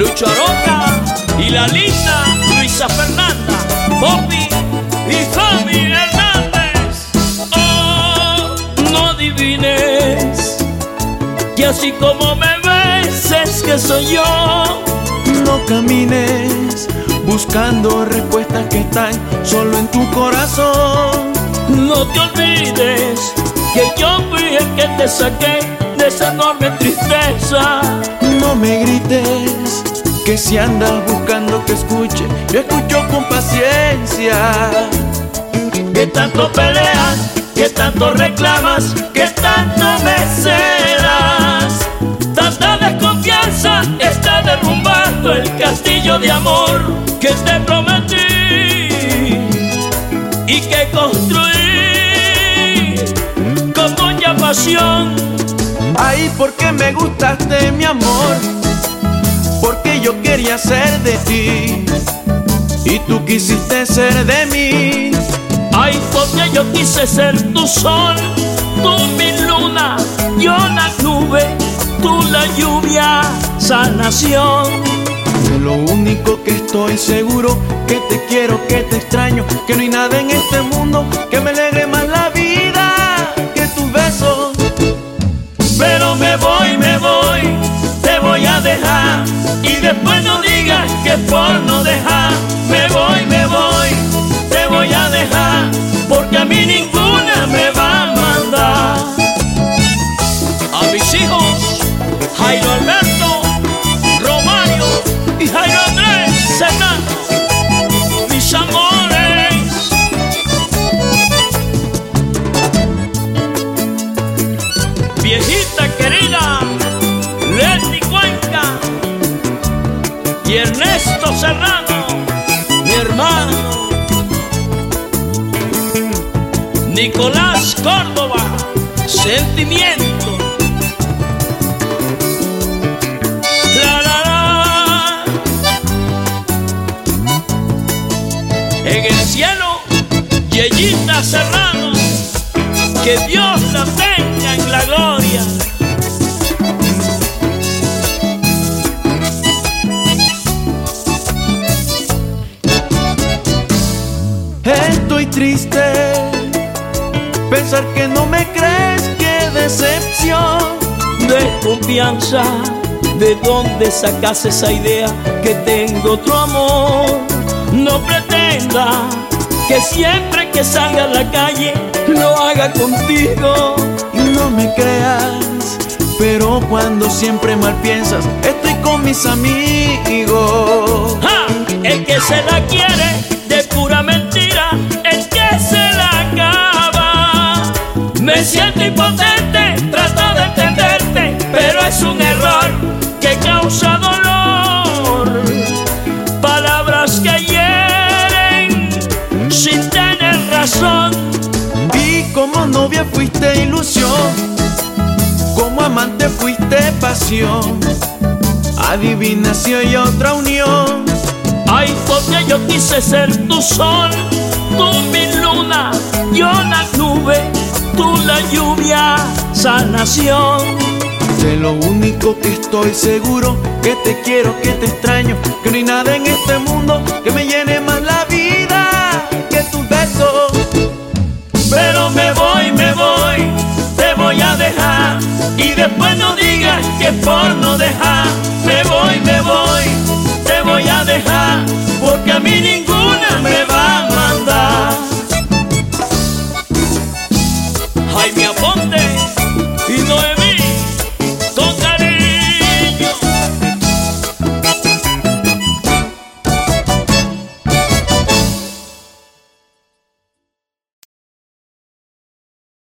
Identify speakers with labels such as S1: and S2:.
S1: Lucho Aroca y la linda Luisa Fernanda, Poppy y Fabi Hernández. Oh, no adivines que así como me ves es que soy yo.
S2: No camines buscando respuestas que están solo en tu corazón.
S1: No te olvides que yo fui el que te saqué de esa enorme tristeza.
S2: No me grites que si andas buscando que escuche, yo escucho con paciencia.
S1: Que tanto peleas, que tanto reclamas, que tanto me. Tanta desconfianza está derrumbando el castillo de amor que te prometí y que construí con mucha pasión.
S2: Ay, porque me gustaste, mi amor, quería ser de ti y tú quisiste ser de mí.
S1: Ay, porque yo quise ser tu sol, tú mi luna, yo la nube, tú la lluvia, sanación.
S2: De lo único que estoy seguro, que te quiero, que te extraño, que no hay nada en este mundo que me alegre más la vida
S1: y Ernesto Serrano, mi hermano. Nicolás Córdoba, sentimiento. La, la, la. En el cielo, Yeyita Serrano, que Dios la tenga en la
S2: triste, pensar que no me crees, qué decepción.
S1: Desconfianza, ¿de dónde sacas esa idea que tengo otro amor? No pretenda que siempre que salga a la calle lo haga contigo.
S2: No me creas, pero cuando siempre mal piensas, estoy con mis amigos.
S1: ¡Ja! El que se la quiere de pura Me siento impotente, trato de entenderte, pero es un error que causa dolor. Palabras que hieren sin tener razón.
S2: Y como novia fuiste ilusión, como amante fuiste pasión. Adivina si hay otra unión.
S1: Ay, porque yo quise ser tu sol, tú mi luna, yo la nube, tú la lluvia, sanación.
S2: De lo único que estoy seguro, que te quiero, que te extraño, que no hay nada en este mundo que me llene más la vida que tus besos.
S1: Pero me voy, me voy, te voy a dejar y después no digas que por no dejar. Me voy, me voy, te voy a dejar porque a mí ninguna me